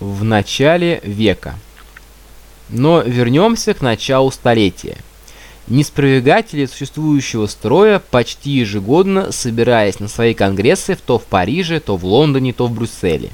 в начале века. Но вернемся к началу столетия. Неспровергатели существующего строя почти ежегодно собираясь на свои конгрессы то в Париже, то в Лондоне, то в Брюсселе.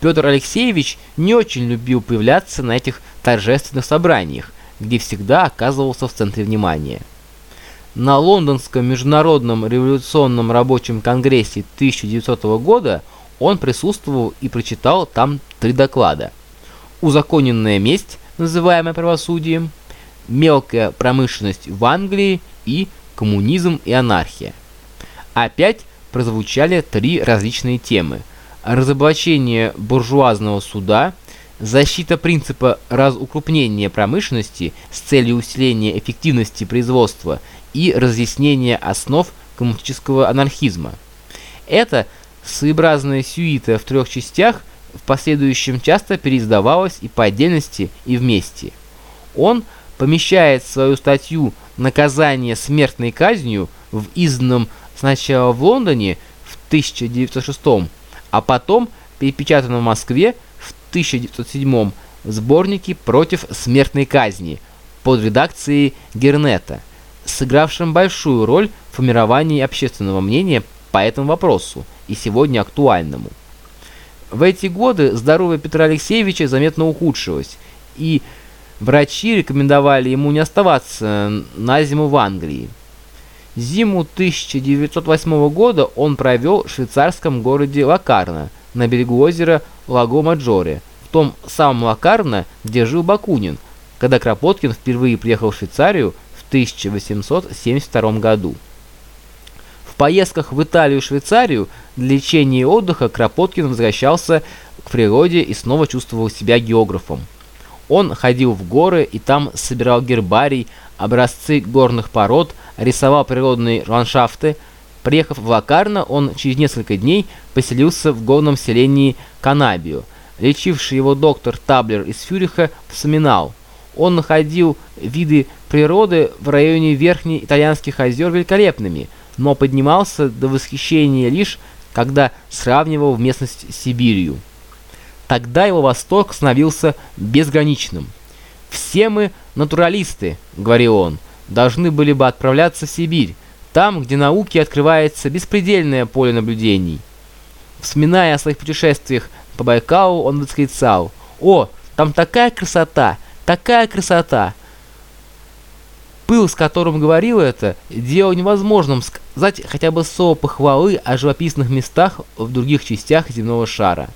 Петр Алексеевич не очень любил появляться на этих торжественных собраниях, где всегда оказывался в центре внимания. На Лондонском международном революционном рабочем конгрессе 1900 года он присутствовал и прочитал там три доклада. «Узаконенная месть», называемая правосудием, «Мелкая промышленность в Англии» и «Коммунизм и анархия». Опять прозвучали три различные темы. Разоблачение буржуазного суда, защита принципа разукрупнения промышленности с целью усиления эффективности производства и разъяснение основ коммунистического анархизма. Это своеобразная сюита в трех частях в последующем часто переиздавалась и по отдельности, и вместе. Он помещает свою статью «Наказание смертной казнью» в изданном сначала в Лондоне в 1906, а потом перепечатанном в Москве в 1907 сборнике «Против смертной казни» под редакцией Гернета, сыгравшим большую роль в формировании общественного мнения по этому вопросу и сегодня актуальному. В эти годы здоровье Петра Алексеевича заметно ухудшилось, и врачи рекомендовали ему не оставаться на зиму в Англии. Зиму 1908 года он провел в швейцарском городе Лакарно на берегу озера Лаго-Маджоре, в том самом Лакарно, где жил Бакунин, когда Кропоткин впервые приехал в Швейцарию в 1872 году. Поездках в Италию и Швейцарию для лечения и отдыха Кропоткин возвращался к природе и снова чувствовал себя географом. Он ходил в горы и там собирал гербарий, образцы горных пород, рисовал природные ландшафты. Приехав в Лакарно, он через несколько дней поселился в горном селении Канабио. Лечивший его доктор Таблер из Фюриха вспоминал. Он находил виды природы в районе верхних итальянских озер великолепными, но поднимался до восхищения лишь, когда сравнивал местность с Сибирью. Тогда его восторг становился безграничным. «Все мы натуралисты», — говорил он, — «должны были бы отправляться в Сибирь, там, где науке открывается беспредельное поле наблюдений». Вспоминая о своих путешествиях по Байкалу, он восклицал, «О, там такая красота, такая красота!» Пыл, с которым говорил это, делал невозможным сказать хотя бы слово похвалы о живописных местах в других частях земного шара.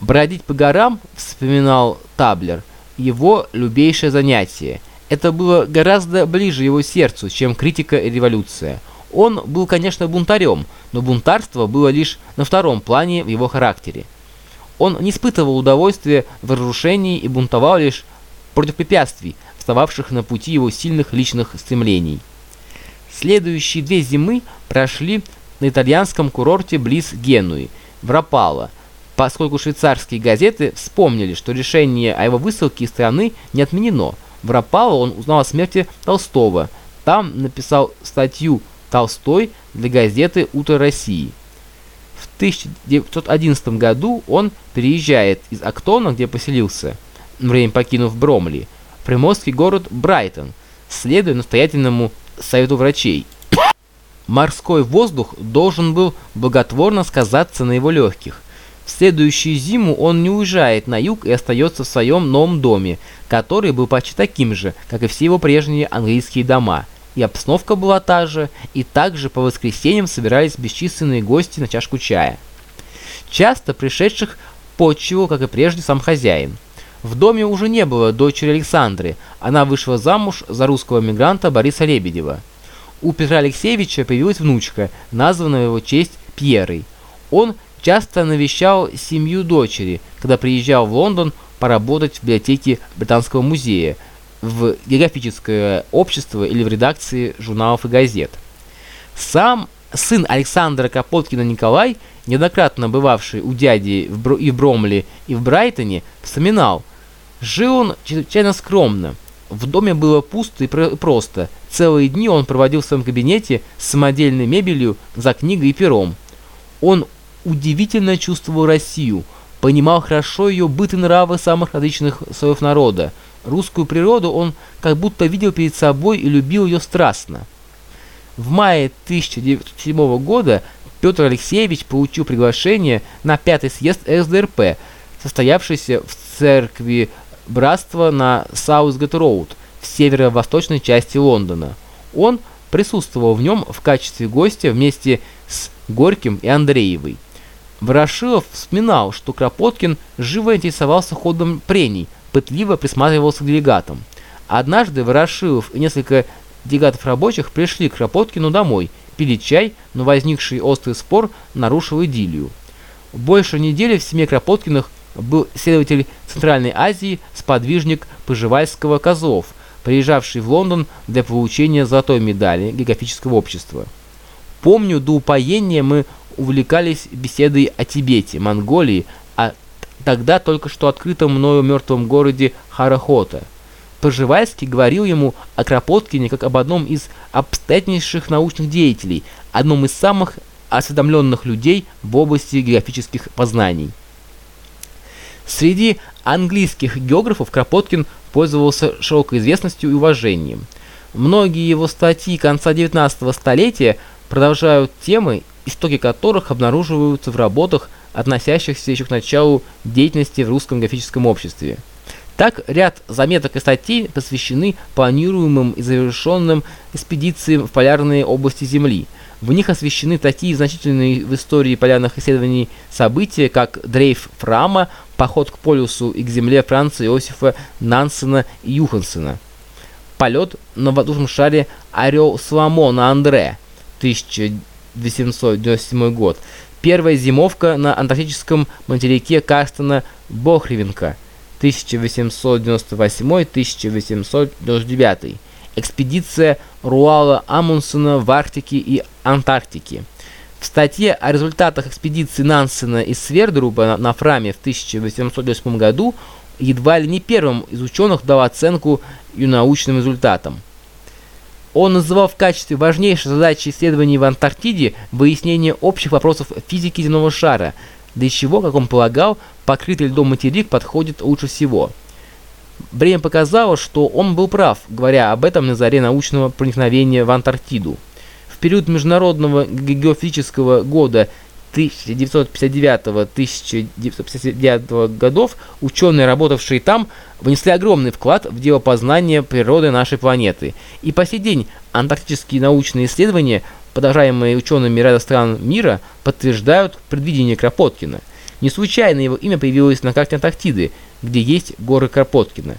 Бродить по горам, вспоминал Таблер, его любейшее занятие. Это было гораздо ближе его сердцу, чем критика и революция. Он был, конечно, бунтарем, но бунтарство было лишь на втором плане в его характере. Он не испытывал удовольствия в разрушении и бунтовал лишь против препятствий, встававших на пути его сильных личных стремлений. Следующие две зимы прошли на итальянском курорте близ Генуи, в Рапалло, поскольку швейцарские газеты вспомнили, что решение о его высылке из страны не отменено. В Рапалло он узнал о смерти Толстого. Там написал статью «Толстой» для газеты «Утро России». В 1911 году он переезжает из Актона, где поселился, время покинув Бромли, приморский город Брайтон, следуя настоятельному совету врачей. Морской воздух должен был благотворно сказаться на его легких. В следующую зиму он не уезжает на юг и остается в своем новом доме, который был почти таким же, как и все его прежние английские дома. И обстановка была та же, и также по воскресеньям собирались бесчисленные гости на чашку чая. Часто пришедших почивал, как и прежде, сам хозяин. В доме уже не было дочери Александры, она вышла замуж за русского мигранта Бориса Лебедева. У Петра Алексеевича появилась внучка, названная его честь Пьерой. Он часто навещал семью дочери, когда приезжал в Лондон поработать в библиотеке Британского музея, в географическое общество или в редакции журналов и газет. Сам сын Александра Капоткина Николай, неоднократно бывавший у дяди в Бро и в Бромле, и в Брайтоне, вспоминал, жил он чрезвычайно скромно. В доме было пусто и просто. Целые дни он проводил в своем кабинете с самодельной мебелью за книгой и пером. Он удивительно чувствовал Россию, понимал хорошо ее быт и нравы самых различных слоев народа. Русскую природу он как будто видел перед собой и любил ее страстно. В мае 1907 года Петр Алексеевич получил приглашение на пятый съезд СДРП, состоявшийся в церкви Братства на Саутгет-Роуд в северо-восточной части Лондона. Он присутствовал в нем в качестве гостя вместе с Горьким и Андреевой. Ворошилов вспоминал, что Кропоткин живо интересовался ходом прений, пытливо присматривался к делегатам. Однажды Ворошилов и несколько делегатов рабочих пришли к Кропоткину домой, пили чай, но возникший острый спор нарушил идиллию. Больше недели в семье Кропоткиных был следователь Центральной Азии, сподвижник Пожевальского Козлов, приезжавший в Лондон для получения золотой медали географического общества. Помню, до упоения мы увлекались беседой о Тибете, Монголии, а тогда только что открытом мною мертвом городе Харахота. Пожевальский говорил ему о Кропоткине как об одном из обстоятельнейших научных деятелей, одном из самых осведомленных людей в области географических познаний. Среди английских географов Кропоткин пользовался широкой известностью и уважением. Многие его статьи конца 19 столетия продолжают темы, истоки которых обнаруживаются в работах, относящихся еще к началу деятельности в русском графическом обществе. Так, ряд заметок и статей посвящены планируемым и завершенным экспедициям в полярные области Земли. В них освещены такие значительные в истории полярных исследований события, как дрейф Фрама, поход к полюсу и к земле Франца Иосифа Нансена и Юхансена, полет на воздушном шаре Орел Соломона Андре, 1897 год, первая зимовка на антарктическом материке Карстена Бохревенко, 1898-1899, экспедиция Руала Амундсена в Арктике и Антарктике. В статье о результатах экспедиции Нансена и Свердруба на, Фраме в 1808 году едва ли не первым из ученых дал оценку ее научным результатам. Он называл в качестве важнейшей задачи исследований в Антарктиде выяснение общих вопросов физики земного шара, для чего, как он полагал, покрытый льдом материк подходит лучше всего. Время показало, что он был прав, говоря об этом на заре научного проникновения в Антарктиду. В период Международного геофизического года 1959-1959 годов ученые, работавшие там, внесли огромный вклад в дело познания природы нашей планеты. И по сей день антарктические научные исследования, подражаемые учеными ряда стран мира, подтверждают предвидение Кропоткина. Не случайно его имя появилось на карте Антарктиды, где есть горы Кропоткина.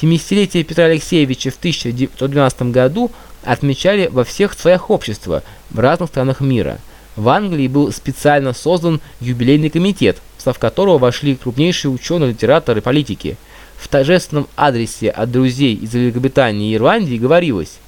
70-летие Петра Алексеевича в 1912 году отмечали во всех слоях общества в разных странах мира – в Англии был специально создан юбилейный комитет, в состав которого вошли крупнейшие ученые, литераторы политики. В торжественном адресе от друзей из Великобритании и Ирландии говорилось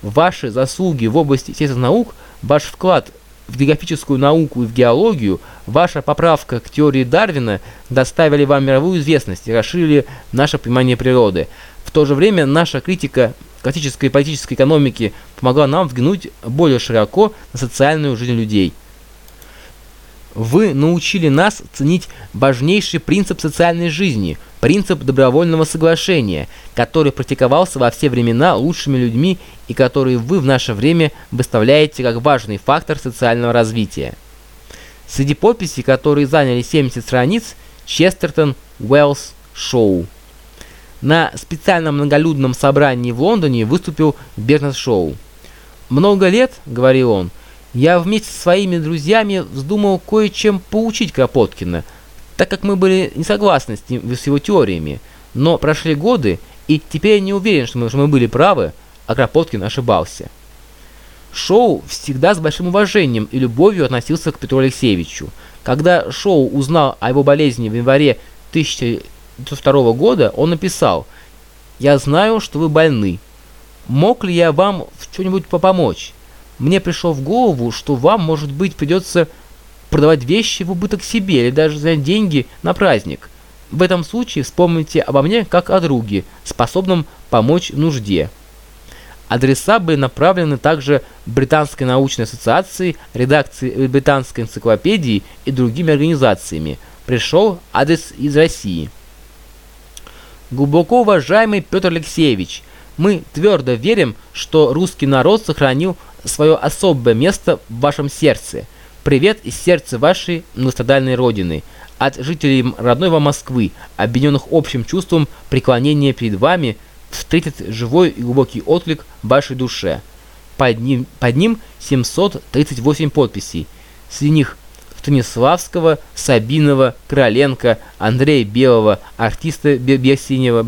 «Ваши заслуги в области естественных наук, ваш вклад географическую науку и в геологию, ваша поправка к теории Дарвина доставили вам мировую известность и расширили наше понимание природы. В то же время наша критика классической политической экономики помогла нам взглянуть более широко на социальную жизнь людей. Вы научили нас ценить важнейший принцип социальной жизни, принцип добровольного соглашения, который практиковался во все времена лучшими людьми и который вы в наше время выставляете как важный фактор социального развития. Среди подписей, которые заняли 70 страниц, Честертон, Уэллс, Шоу. На специальном многолюдном собрании в Лондоне выступил Бернард Шоу. «Много лет, — говорил он, — я вместе со своими друзьями вздумал кое-чем поучить Кропоткина, так как мы были не согласны с, ним, с его теориями. Но прошли годы, и теперь я не уверен, что мы, что мы были правы, а Кропоткин ошибался». Шоу всегда с большим уважением и любовью относился к Петру Алексеевичу. Когда Шоу узнал о его болезни в январе 1000 1902 года он написал «Я знаю, что вы больны. Мог ли я вам в чем-нибудь помочь? Мне пришло в голову, что вам, может быть, придется продавать вещи в убыток себе или даже занять деньги на праздник. В этом случае вспомните обо мне как о друге, способном помочь нужде». Адреса были направлены также Британской научной ассоциации, редакции Британской энциклопедии и другими организациями – пришел адрес из России. Глубоко уважаемый Петр Алексеевич, мы твердо верим, что русский народ сохранил свое особое место в вашем сердце. Привет из сердца вашей многострадальной родины, от жителей родной вам Москвы, объединенных общим чувством преклонения перед вами, встретит живой и глубокий отклик вашей душе. Под ним, под ним 738 подписей. Среди них Станиславского, Сабинова, Короленко, Андрея Белого, артиста Берсинева,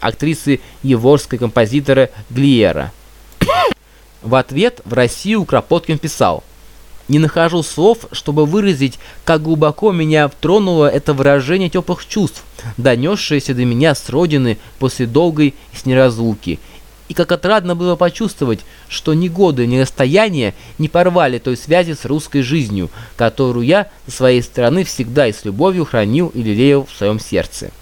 актрисы Еворской, композитора Глиера. В ответ в Россию Кропоткин писал «Не нахожу слов, чтобы выразить, как глубоко меня тронуло это выражение теплых чувств, донесшееся до меня с родины после долгой с неразлуки, и как отрадно было почувствовать, что ни годы, ни расстояние не порвали той связи с русской жизнью, которую я со своей стороны всегда и с любовью хранил и лелеял в своем сердце.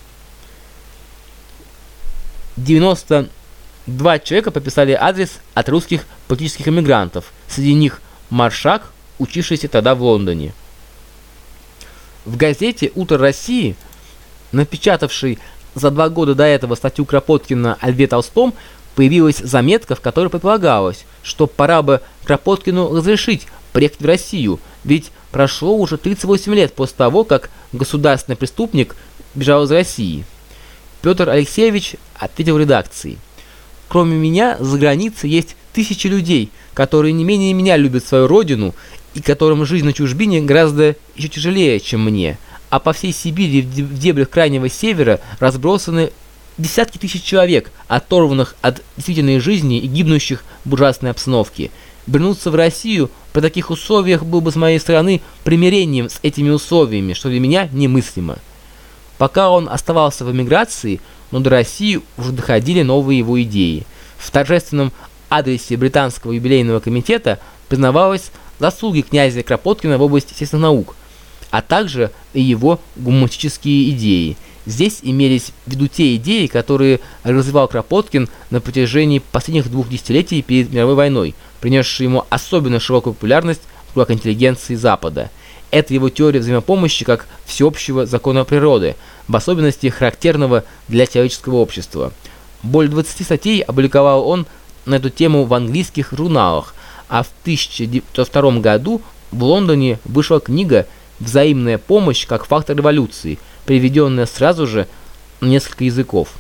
92 человека подписали адрес от русских политических эмигрантов, среди них Маршак, учившийся тогда в Лондоне. В газете «Утро России», напечатавшей за два года до этого статью Кропоткина о Льве Толстом, появилась заметка, в которой предполагалось, что пора бы Кропоткину разрешить приехать в Россию, ведь прошло уже 38 лет после того, как государственный преступник бежал из России. Петр Алексеевич ответил редакции. «Кроме меня, за границей есть тысячи людей, которые не менее меня любят свою родину и которым жизнь на чужбине гораздо еще тяжелее, чем мне, а по всей Сибири в дебрях Крайнего Севера разбросаны десятки тысяч человек, оторванных от действительной жизни и гибнущих в ужасной обстановке. Вернуться в Россию при таких условиях было бы с моей стороны примирением с этими условиями, что для меня немыслимо. Пока он оставался в эмиграции, но до России уже доходили новые его идеи. В торжественном адресе Британского юбилейного комитета признавалось заслуги князя Кропоткина в области естественных наук, а также и его гуманистические идеи – Здесь имелись в виду те идеи, которые развивал Кропоткин на протяжении последних двух десятилетий перед мировой войной, принесшие ему особенно широкую популярность в кругах интеллигенции Запада. Это его теория взаимопомощи как всеобщего закона природы, в особенности характерного для человеческого общества. Более 20 статей опубликовал он на эту тему в английских журналах, а в 1902 году в Лондоне вышла книга «Взаимная помощь как фактор революции», приведенная сразу же на несколько языков –